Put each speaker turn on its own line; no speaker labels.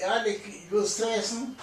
Ja, ich will stressen.